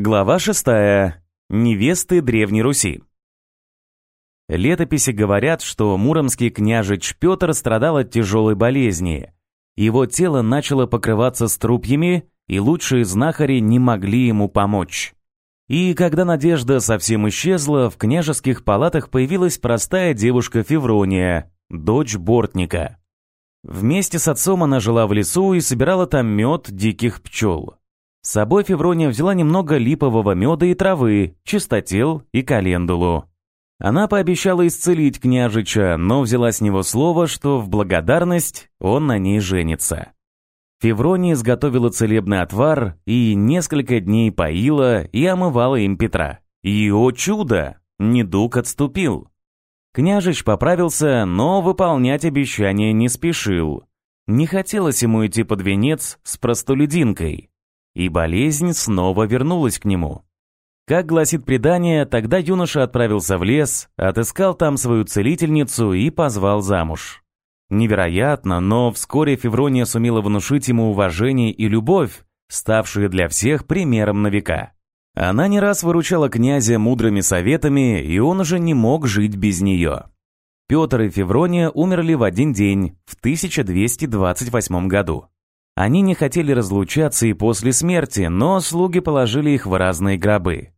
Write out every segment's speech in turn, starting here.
Глава 6. Невесты Древней Руси. Летописи говорят, что муромский княжич Петр страдал от тяжелой болезни. Его тело начало покрываться струпьями, и лучшие знахари не могли ему помочь. И когда надежда совсем исчезла, в княжеских палатах появилась простая девушка Феврония, дочь бортника. Вместе с отцом она жила в лесу и собирала там мед диких пчел. С собой Феврония взяла немного липового меда и травы, чистотел и календулу. Она пообещала исцелить княжича, но взяла с него слово, что в благодарность он на ней женится. Феврония изготовила целебный отвар и несколько дней поила и омывала им Петра. И, о чудо, недуг отступил. Княжич поправился, но выполнять обещание не спешил. Не хотелось ему идти под венец с простолюдинкой и болезнь снова вернулась к нему. Как гласит предание, тогда юноша отправился в лес, отыскал там свою целительницу и позвал замуж. Невероятно, но вскоре Феврония сумела внушить ему уважение и любовь, ставшие для всех примером на века. Она не раз выручала князя мудрыми советами, и он уже не мог жить без нее. Петр и Феврония умерли в один день, в 1228 году. Они не хотели разлучаться и после смерти, но слуги положили их в разные гробы.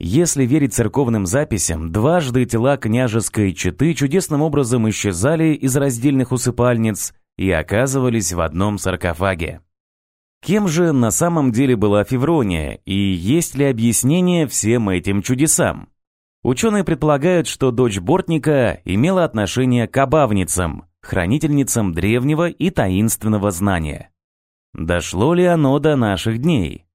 Если верить церковным записям, дважды тела княжеской четы чудесным образом исчезали из раздельных усыпальниц и оказывались в одном саркофаге. Кем же на самом деле была Феврония, и есть ли объяснение всем этим чудесам? Ученые предполагают, что дочь Бортника имела отношение к обавницам, хранительницам древнего и таинственного знания. Дошло ли оно до наших дней?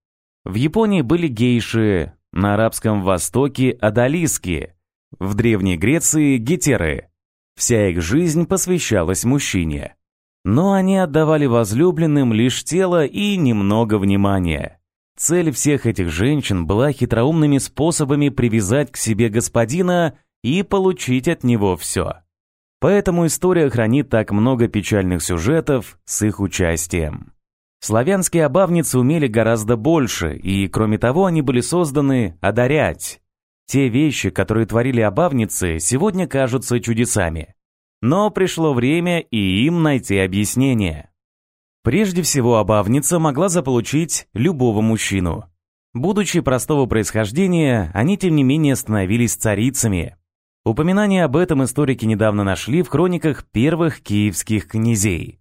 В Японии были гейши, на Арабском Востоке – адалиски, в Древней Греции – гетеры. Вся их жизнь посвящалась мужчине. Но они отдавали возлюбленным лишь тело и немного внимания. Цель всех этих женщин была хитроумными способами привязать к себе господина и получить от него все. Поэтому история хранит так много печальных сюжетов с их участием. Славянские обавницы умели гораздо больше, и, кроме того, они были созданы одарять. Те вещи, которые творили обавницы, сегодня кажутся чудесами. Но пришло время и им найти объяснение. Прежде всего, обавница могла заполучить любого мужчину. Будучи простого происхождения, они тем не менее становились царицами. Упоминание об этом историки недавно нашли в хрониках первых киевских князей.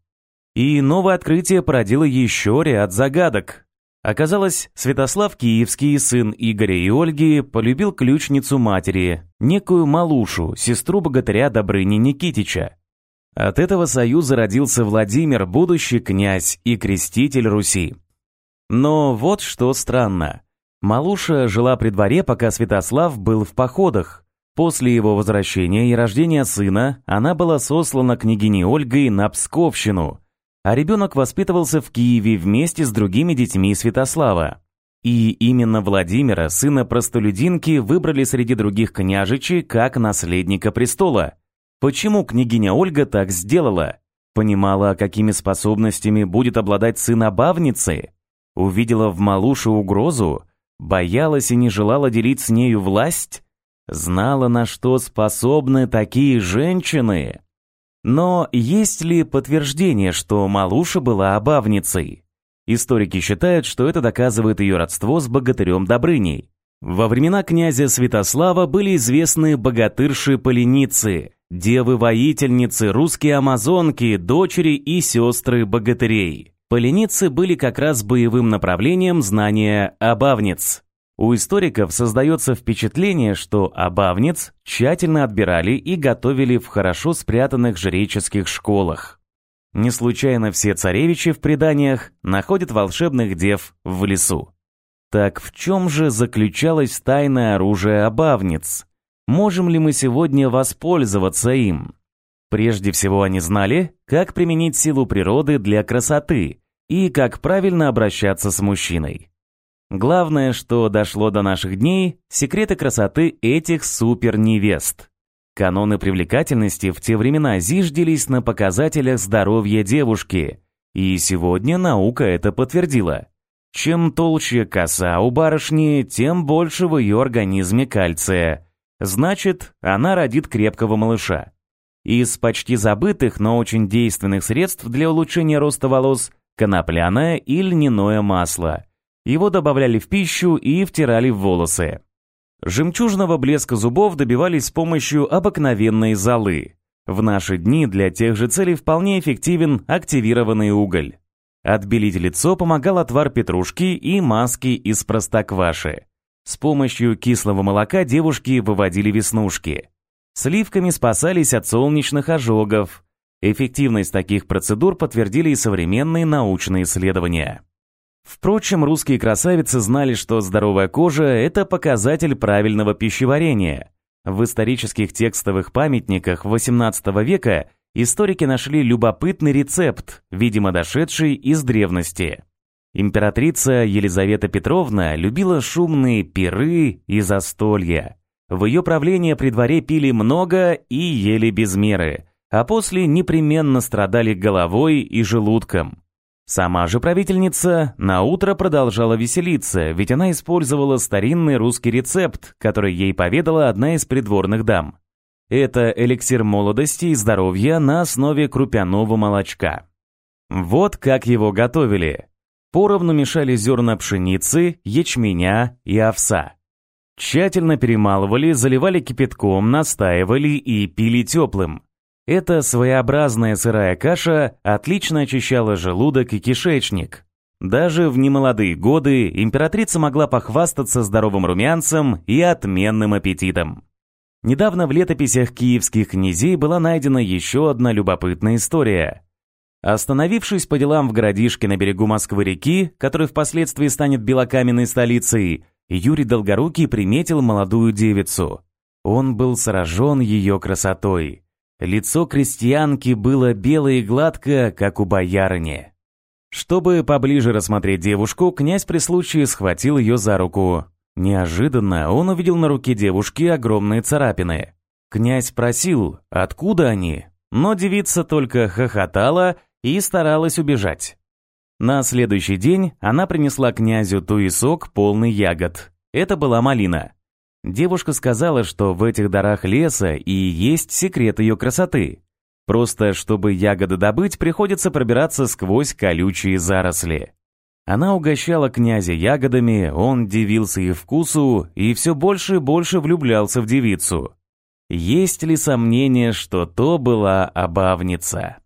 И новое открытие породило еще ряд загадок. Оказалось, Святослав Киевский, сын Игоря и Ольги, полюбил ключницу матери, некую Малушу, сестру богатыря Добрыни Никитича. От этого союза родился Владимир, будущий князь и креститель Руси. Но вот что странно. Малуша жила при дворе, пока Святослав был в походах. После его возвращения и рождения сына она была сослана княгиней Ольгой на Псковщину – а ребенок воспитывался в Киеве вместе с другими детьми Святослава. И именно Владимира, сына простолюдинки, выбрали среди других княжичей как наследника престола. Почему княгиня Ольга так сделала? Понимала, какими способностями будет обладать сын обавницы? Увидела в малуше угрозу? Боялась и не желала делить с нею власть? Знала, на что способны такие женщины? Но есть ли подтверждение, что Малуша была обавницей? Историки считают, что это доказывает ее родство с богатырем Добрыней. Во времена князя Святослава были известны богатырши-поленицы, девы-воительницы, русские амазонки, дочери и сестры богатырей. Поленицы были как раз боевым направлением знания обавниц. У историков создается впечатление, что обавниц тщательно отбирали и готовили в хорошо спрятанных жреческих школах. Не случайно все царевичи в преданиях находят волшебных дев в лесу. Так в чем же заключалось тайное оружие обавниц? Можем ли мы сегодня воспользоваться им? Прежде всего они знали, как применить силу природы для красоты и как правильно обращаться с мужчиной. Главное, что дошло до наших дней, секреты красоты этих супер-невест. Каноны привлекательности в те времена зиждились на показателях здоровья девушки, и сегодня наука это подтвердила. Чем толще коса у барышни, тем больше в ее организме кальция. Значит, она родит крепкого малыша. Из почти забытых, но очень действенных средств для улучшения роста волос – конопляное и льняное масло. Его добавляли в пищу и втирали в волосы. Жемчужного блеска зубов добивались с помощью обыкновенной золы. В наши дни для тех же целей вполне эффективен активированный уголь. Отбелить лицо помогал отвар петрушки и маски из простокваши. С помощью кислого молока девушки выводили веснушки. Сливками спасались от солнечных ожогов. Эффективность таких процедур подтвердили и современные научные исследования. Впрочем, русские красавицы знали, что здоровая кожа – это показатель правильного пищеварения. В исторических текстовых памятниках XVIII века историки нашли любопытный рецепт, видимо дошедший из древности. Императрица Елизавета Петровна любила шумные пиры и застолья. В ее правление при дворе пили много и ели без меры, а после непременно страдали головой и желудком. Сама же правительница на утро продолжала веселиться, ведь она использовала старинный русский рецепт, который ей поведала одна из придворных дам. Это эликсир молодости и здоровья на основе крупяного молочка. Вот как его готовили. Поровну мешали зерна пшеницы, ячменя и овса. Тщательно перемалывали, заливали кипятком, настаивали и пили теплым. Эта своеобразная сырая каша отлично очищала желудок и кишечник. Даже в немолодые годы императрица могла похвастаться здоровым румянцем и отменным аппетитом. Недавно в летописях киевских князей была найдена еще одна любопытная история. Остановившись по делам в городишке на берегу Москвы-реки, который впоследствии станет белокаменной столицей, Юрий Долгорукий приметил молодую девицу. Он был сражен ее красотой. Лицо крестьянки было белое и гладкое, как у боярыни. Чтобы поближе рассмотреть девушку, князь при случае схватил ее за руку. Неожиданно он увидел на руке девушки огромные царапины. Князь спросил, откуда они, но девица только хохотала и старалась убежать. На следующий день она принесла князю туесок полный ягод. Это была малина. Девушка сказала, что в этих дарах леса и есть секрет ее красоты. Просто, чтобы ягоды добыть, приходится пробираться сквозь колючие заросли. Она угощала князя ягодами, он дивился их вкусу и все больше и больше влюблялся в девицу. Есть ли сомнение, что то была обавница?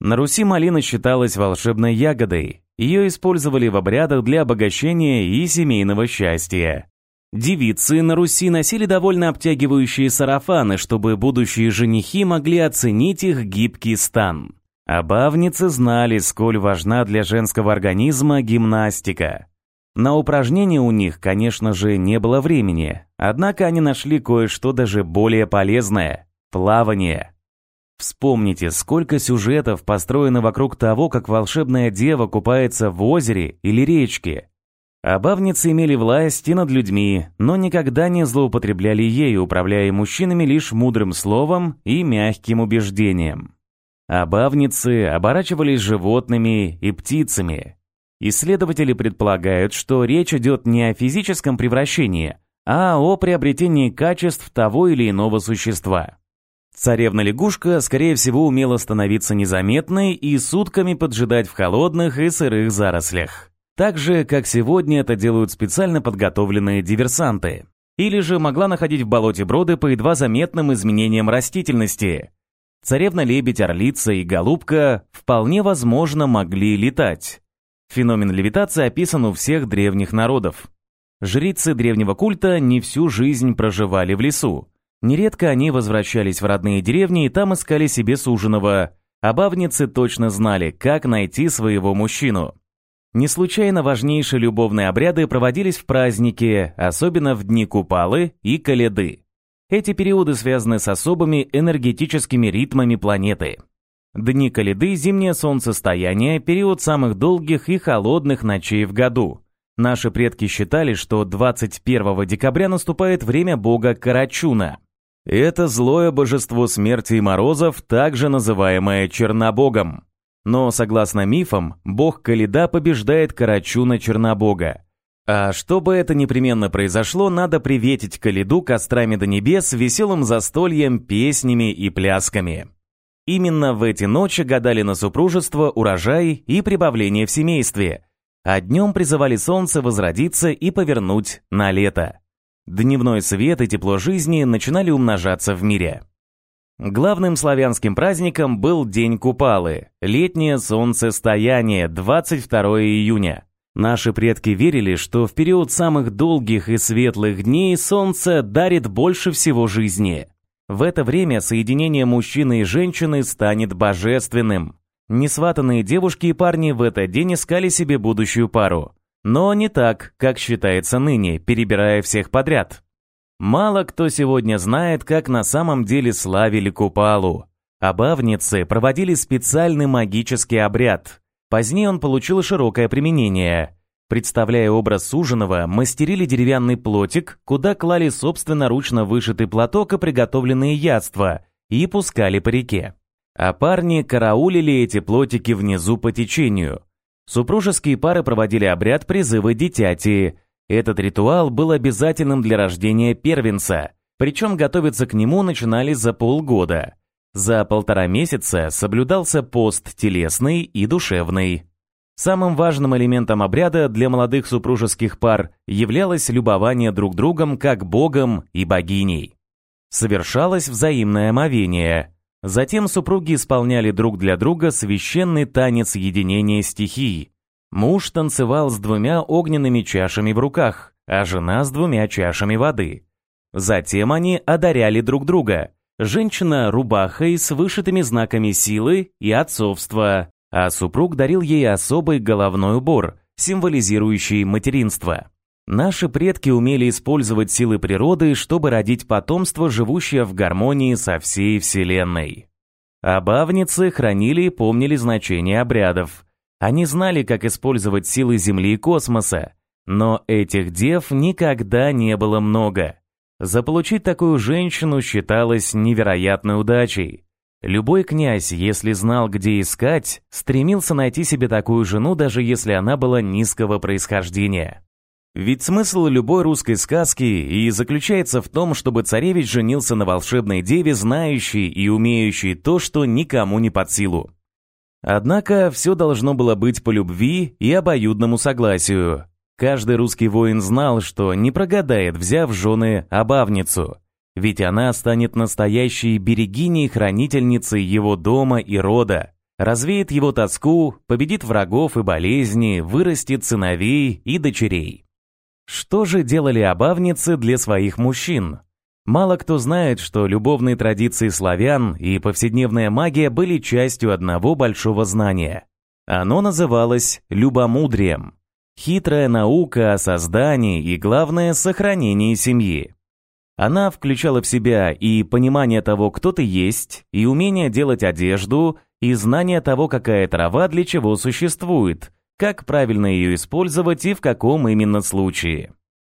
На Руси малина считалась волшебной ягодой. Ее использовали в обрядах для обогащения и семейного счастья. Девицы на Руси носили довольно обтягивающие сарафаны, чтобы будущие женихи могли оценить их гибкий стан. А бавницы знали, сколь важна для женского организма гимнастика. На упражнения у них, конечно же, не было времени, однако они нашли кое-что даже более полезное – плавание. Вспомните, сколько сюжетов построено вокруг того, как волшебная дева купается в озере или речке – Обавницы имели власть и над людьми, но никогда не злоупотребляли ею, управляя мужчинами лишь мудрым словом и мягким убеждением. Обавницы оборачивались животными и птицами. Исследователи предполагают, что речь идет не о физическом превращении, а о приобретении качеств того или иного существа. Царевна-лягушка, скорее всего, умела становиться незаметной и сутками поджидать в холодных и сырых зарослях. Так же, как сегодня это делают специально подготовленные диверсанты. Или же могла находить в болоте броды по едва заметным изменениям растительности. Царевна-лебедь, орлица и голубка вполне возможно могли летать. Феномен левитации описан у всех древних народов. Жрицы древнего культа не всю жизнь проживали в лесу. Нередко они возвращались в родные деревни и там искали себе суженого. А бавницы точно знали, как найти своего мужчину. Не случайно важнейшие любовные обряды проводились в праздники, особенно в дни Купалы и Каледы. Эти периоды связаны с особыми энергетическими ритмами планеты. Дни Каледы – зимнее солнцестояние, период самых долгих и холодных ночей в году. Наши предки считали, что 21 декабря наступает время бога Карачуна. Это злое божество смерти и морозов, также называемое Чернобогом. Но, согласно мифам, бог Каледа побеждает Карачуна Чернобога. А чтобы это непременно произошло, надо приветить Каледу кострами до небес, веселым застольем, песнями и плясками. Именно в эти ночи гадали на супружество, урожай и прибавление в семействе, а днем призывали солнце возродиться и повернуть на лето. Дневной свет и тепло жизни начинали умножаться в мире. Главным славянским праздником был День Купалы, летнее солнцестояние, 22 июня. Наши предки верили, что в период самых долгих и светлых дней солнце дарит больше всего жизни. В это время соединение мужчины и женщины станет божественным. Несватанные девушки и парни в этот день искали себе будущую пару. Но не так, как считается ныне, перебирая всех подряд. Мало кто сегодня знает, как на самом деле славили Купалу. Обавницы проводили специальный магический обряд. Позднее он получил широкое применение. Представляя образ суженого, мастерили деревянный плотик, куда клали собственноручно вышитый платок и приготовленные яства, и пускали по реке. А парни караулили эти плотики внизу по течению. Супружеские пары проводили обряд призыва дитяти. Этот ритуал был обязательным для рождения первенца, причем готовиться к нему начинали за полгода. За полтора месяца соблюдался пост телесный и душевный. Самым важным элементом обряда для молодых супружеских пар являлось любование друг другом как богом и богиней. Совершалось взаимное омовение. Затем супруги исполняли друг для друга священный танец единения стихий. Муж танцевал с двумя огненными чашами в руках, а жена с двумя чашами воды. Затем они одаряли друг друга. Женщина рубахой с вышитыми знаками силы и отцовства, а супруг дарил ей особый головной убор, символизирующий материнство. Наши предки умели использовать силы природы, чтобы родить потомство, живущее в гармонии со всей Вселенной. Обавницы хранили и помнили значение обрядов. Они знали, как использовать силы Земли и космоса, но этих дев никогда не было много. Заполучить такую женщину считалось невероятной удачей. Любой князь, если знал, где искать, стремился найти себе такую жену, даже если она была низкого происхождения. Ведь смысл любой русской сказки и заключается в том, чтобы царевич женился на волшебной деве, знающей и умеющей то, что никому не под силу. Однако все должно было быть по любви и обоюдному согласию. Каждый русский воин знал, что не прогадает, взяв жены обавницу. Ведь она станет настоящей берегиней-хранительницей его дома и рода, развеет его тоску, победит врагов и болезни, вырастет сыновей и дочерей. Что же делали обавницы для своих мужчин? Мало кто знает, что любовные традиции славян и повседневная магия были частью одного большого знания. Оно называлось любомудрием. Хитрая наука о создании и, главное, сохранении семьи. Она включала в себя и понимание того, кто ты есть, и умение делать одежду, и знание того, какая трава для чего существует, как правильно ее использовать и в каком именно случае.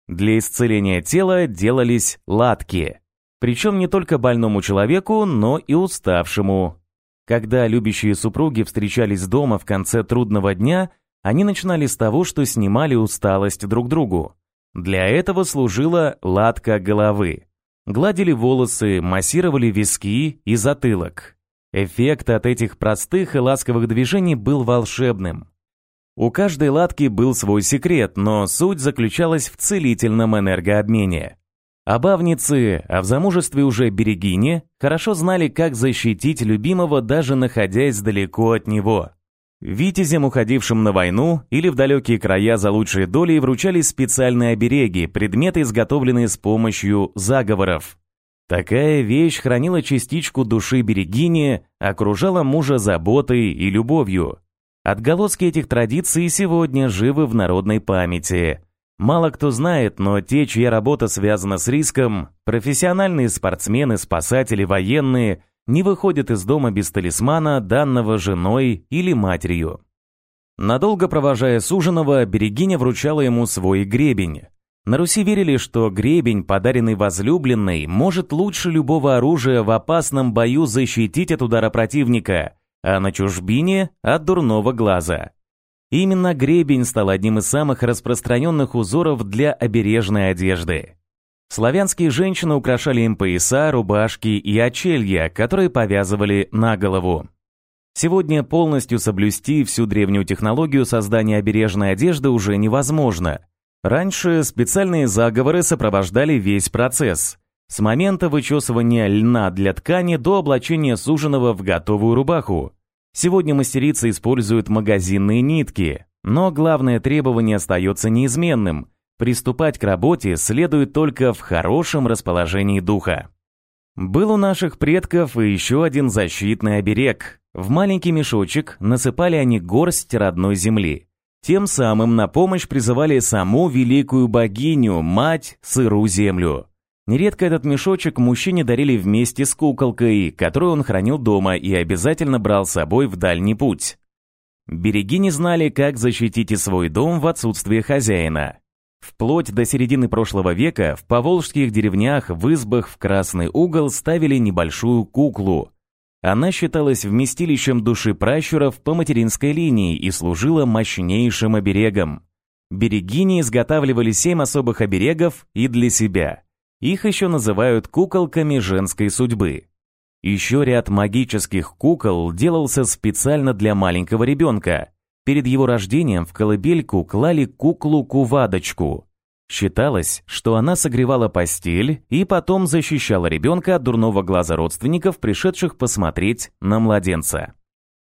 Для исцеления тела делались латки, причем не только больному человеку, но и уставшему. Когда любящие супруги встречались дома в конце трудного дня, они начинали с того, что снимали усталость друг другу. Для этого служила латка головы. Гладили волосы, массировали виски и затылок. Эффект от этих простых и ласковых движений был волшебным. У каждой латки был свой секрет, но суть заключалась в целительном энергообмене. Обавницы, а в замужестве уже берегине, хорошо знали, как защитить любимого, даже находясь далеко от него. Витязям, уходившим на войну или в далекие края за лучшие доли, вручались специальные обереги, предметы, изготовленные с помощью заговоров. Такая вещь хранила частичку души берегини, окружала мужа заботой и любовью. Отголоски этих традиций сегодня живы в народной памяти. Мало кто знает, но те, чья работа связана с риском, профессиональные спортсмены, спасатели, военные – не выходит из дома без талисмана, данного женой или матерью. Надолго провожая суженого, Берегиня вручала ему свой гребень. На Руси верили, что гребень, подаренный возлюбленной, может лучше любого оружия в опасном бою защитить от удара противника, а на чужбине – от дурного глаза. Именно гребень стал одним из самых распространенных узоров для обережной одежды. Славянские женщины украшали им пояса, рубашки и очелья, которые повязывали на голову. Сегодня полностью соблюсти всю древнюю технологию создания обережной одежды уже невозможно. Раньше специальные заговоры сопровождали весь процесс. С момента вычесывания льна для ткани до облачения суженого в готовую рубаху. Сегодня мастерицы используют магазинные нитки, но главное требование остается неизменным. Приступать к работе следует только в хорошем расположении духа. Был у наших предков и еще один защитный оберег. В маленький мешочек насыпали они горсть родной земли. Тем самым на помощь призывали саму великую богиню, мать, сыру землю. Нередко этот мешочек мужчине дарили вместе с куколкой, которую он хранил дома и обязательно брал с собой в дальний путь. Береги не знали, как защитить свой дом в отсутствие хозяина. Вплоть до середины прошлого века в поволжских деревнях в избах в красный угол ставили небольшую куклу. Она считалась вместилищем души пращуров по материнской линии и служила мощнейшим оберегом. Берегини изготавливали семь особых оберегов и для себя – их еще называют куколками женской судьбы. Еще ряд магических кукол делался специально для маленького ребенка. Перед его рождением в колыбельку клали куклу-кувадочку. Считалось, что она согревала постель и потом защищала ребенка от дурного глаза родственников, пришедших посмотреть на младенца.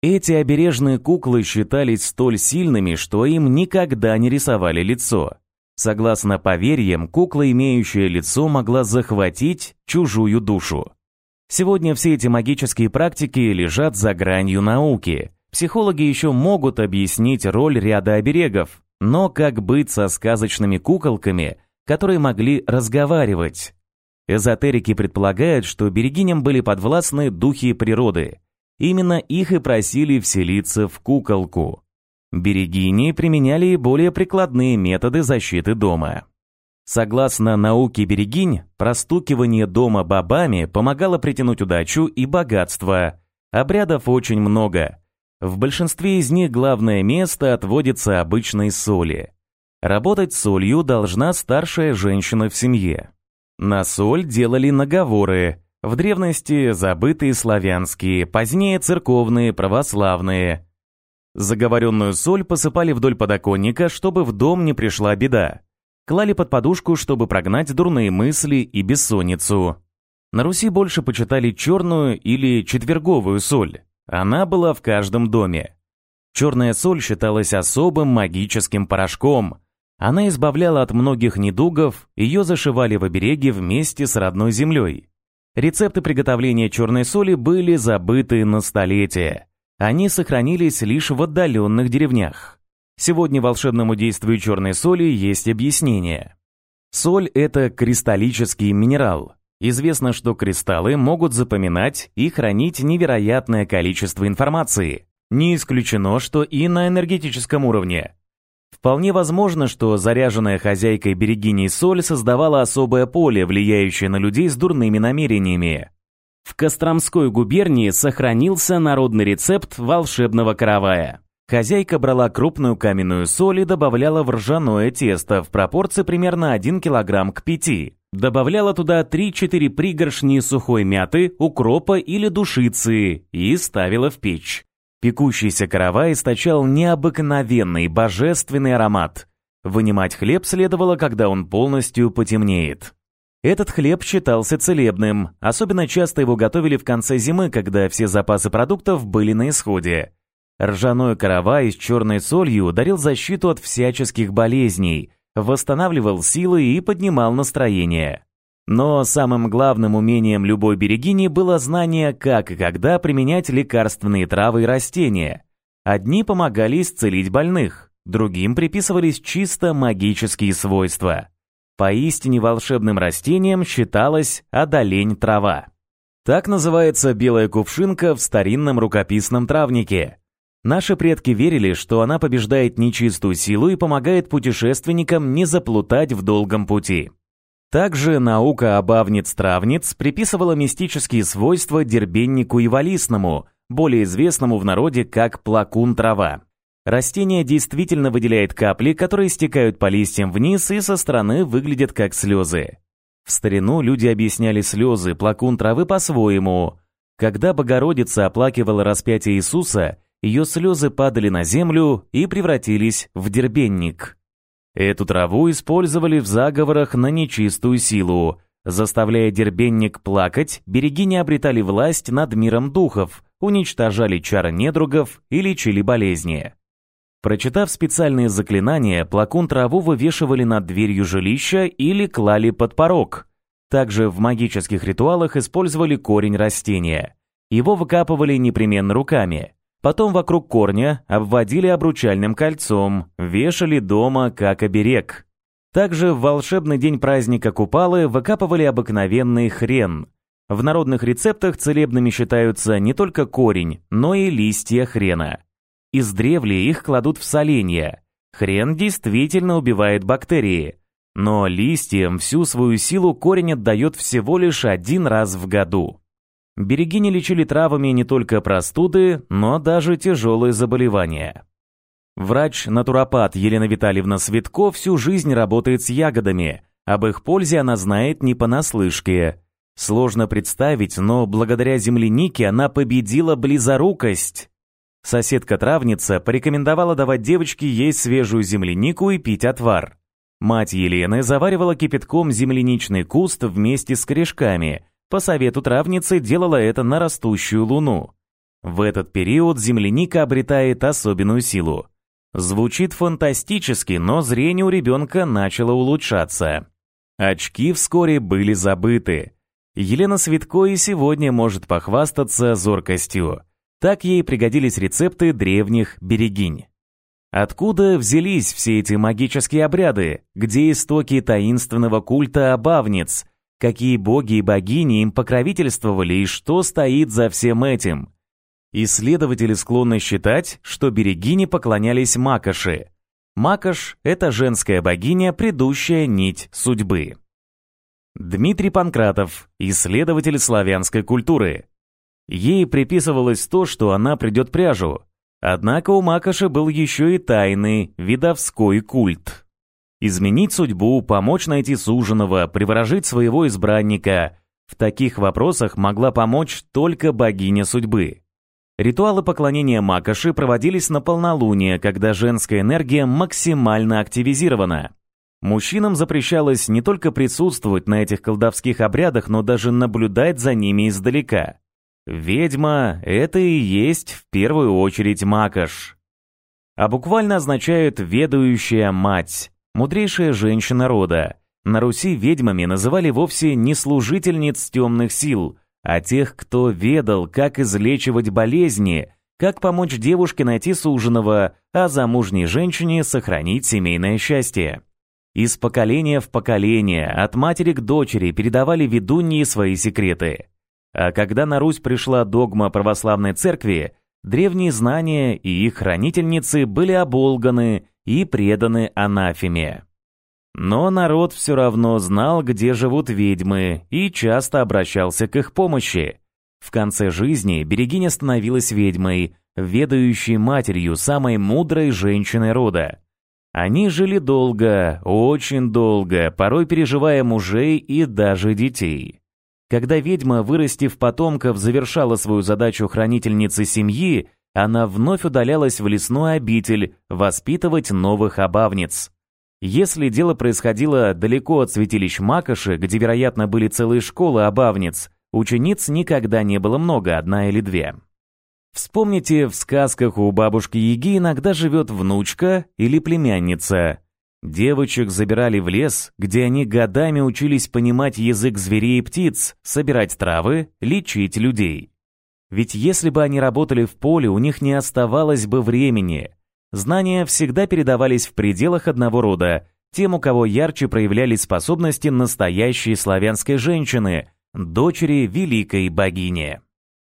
Эти обережные куклы считались столь сильными, что им никогда не рисовали лицо. Согласно поверьям, кукла, имеющая лицо, могла захватить чужую душу. Сегодня все эти магические практики лежат за гранью науки. Психологи еще могут объяснить роль ряда оберегов, но как быть со сказочными куколками, которые могли разговаривать? Эзотерики предполагают, что берегиням были подвластны духи природы. Именно их и просили вселиться в куколку. Берегини применяли и более прикладные методы защиты дома. Согласно науке берегинь, простукивание дома бобами помогало притянуть удачу и богатство. Обрядов очень много. В большинстве из них главное место отводится обычной соли. Работать солью должна старшая женщина в семье. На соль делали наговоры, в древности забытые славянские, позднее церковные, православные – Заговоренную соль посыпали вдоль подоконника, чтобы в дом не пришла беда. Клали под подушку, чтобы прогнать дурные мысли и бессонницу. На Руси больше почитали черную или четверговую соль. Она была в каждом доме. Черная соль считалась особым магическим порошком. Она избавляла от многих недугов, ее зашивали в обереги вместе с родной землей. Рецепты приготовления черной соли были забыты на столетия. Они сохранились лишь в отдаленных деревнях. Сегодня волшебному действию черной соли есть объяснение. Соль – это кристаллический минерал. Известно, что кристаллы могут запоминать и хранить невероятное количество информации. Не исключено, что и на энергетическом уровне. Вполне возможно, что заряженная хозяйкой берегиней соль создавала особое поле, влияющее на людей с дурными намерениями. В Костромской губернии сохранился народный рецепт волшебного каравая. Хозяйка брала крупную каменную соль и добавляла в ржаное тесто в пропорции примерно 1 кг к 5. Добавляла туда 3-4 пригоршни сухой мяты, укропа или душицы и ставила в печь. Пекущийся каравай источал необыкновенный божественный аромат. Вынимать хлеб следовало, когда он полностью потемнеет. Этот хлеб считался целебным, особенно часто его готовили в конце зимы, когда все запасы продуктов были на исходе. Ржаной каравай с черной солью дарил защиту от всяческих болезней, восстанавливал силы и поднимал настроение. Но самым главным умением любой берегини было знание, как и когда применять лекарственные травы и растения. Одни помогали исцелить больных, другим приписывались чисто магические свойства. Поистине волшебным растением считалась одолень трава. Так называется белая кувшинка в старинном рукописном травнике. Наши предки верили, что она побеждает нечистую силу и помогает путешественникам не заплутать в долгом пути. Также наука обавниц-травниц приписывала мистические свойства дербеннику и валисному, более известному в народе как плакун-трава. Растение действительно выделяет капли, которые стекают по листьям вниз и со стороны выглядят как слезы. В старину люди объясняли слезы плакун травы по-своему. Когда Богородица оплакивала распятие Иисуса, ее слезы падали на землю и превратились в дербенник. Эту траву использовали в заговорах на нечистую силу. Заставляя дербенник плакать, берегини обретали власть над миром духов, уничтожали чары недругов и лечили болезни. Прочитав специальные заклинания, плакун траву вывешивали над дверью жилища или клали под порог. Также в магических ритуалах использовали корень растения. Его выкапывали непременно руками. Потом вокруг корня обводили обручальным кольцом, вешали дома как оберег. Также в волшебный день праздника Купалы выкапывали обыкновенный хрен. В народных рецептах целебными считаются не только корень, но и листья хрена. Из древли их кладут в соленья. Хрен действительно убивает бактерии. Но листьям всю свою силу корень отдает всего лишь один раз в году. Берегини лечили травами не только простуды, но даже тяжелые заболевания. Врач-натуропат Елена Витальевна Светко всю жизнь работает с ягодами. Об их пользе она знает не понаслышке. Сложно представить, но благодаря землянике она победила близорукость. Соседка-травница порекомендовала давать девочке есть свежую землянику и пить отвар. Мать Елены заваривала кипятком земляничный куст вместе с корешками. По совету травницы делала это на растущую луну. В этот период земляника обретает особенную силу. Звучит фантастически, но зрение у ребенка начало улучшаться. Очки вскоре были забыты. Елена Светко и сегодня может похвастаться зоркостью. Так ей пригодились рецепты древних берегинь. Откуда взялись все эти магические обряды? Где истоки таинственного культа обавниц? Какие боги и богини им покровительствовали и что стоит за всем этим? Исследователи склонны считать, что берегини поклонялись Макоши. Макош – это женская богиня, предыдущая нить судьбы. Дмитрий Панкратов, исследователь славянской культуры, Ей приписывалось то, что она придет пряжу. Однако у Макоши был еще и тайный видовской культ. Изменить судьбу, помочь найти суженого, приворожить своего избранника – в таких вопросах могла помочь только богиня судьбы. Ритуалы поклонения Макоши проводились на полнолуние, когда женская энергия максимально активизирована. Мужчинам запрещалось не только присутствовать на этих колдовских обрядах, но даже наблюдать за ними издалека. Ведьма — это и есть в первую очередь макаш. А буквально означает «ведающая мать», мудрейшая женщина рода. На Руси ведьмами называли вовсе не служительниц темных сил, а тех, кто ведал, как излечивать болезни, как помочь девушке найти суженого, а замужней женщине сохранить семейное счастье. Из поколения в поколение, от матери к дочери передавали ведуньи свои секреты. А когда на Русь пришла догма православной церкви, древние знания и их хранительницы были оболганы и преданы анафеме. Но народ все равно знал, где живут ведьмы, и часто обращался к их помощи. В конце жизни Берегиня становилась ведьмой, ведающей матерью самой мудрой женщины рода. Они жили долго, очень долго, порой переживая мужей и даже детей. Когда ведьма, вырастив потомков, завершала свою задачу хранительницы семьи, она вновь удалялась в лесную обитель воспитывать новых обавниц. Если дело происходило далеко от святилищ Макоши, где, вероятно, были целые школы обавниц, учениц никогда не было много, одна или две. Вспомните, в сказках у бабушки Яги иногда живет внучка или племянница. Девочек забирали в лес, где они годами учились понимать язык зверей и птиц, собирать травы, лечить людей. Ведь если бы они работали в поле, у них не оставалось бы времени. Знания всегда передавались в пределах одного рода, тем, у кого ярче проявлялись способности настоящей славянской женщины, дочери великой богини.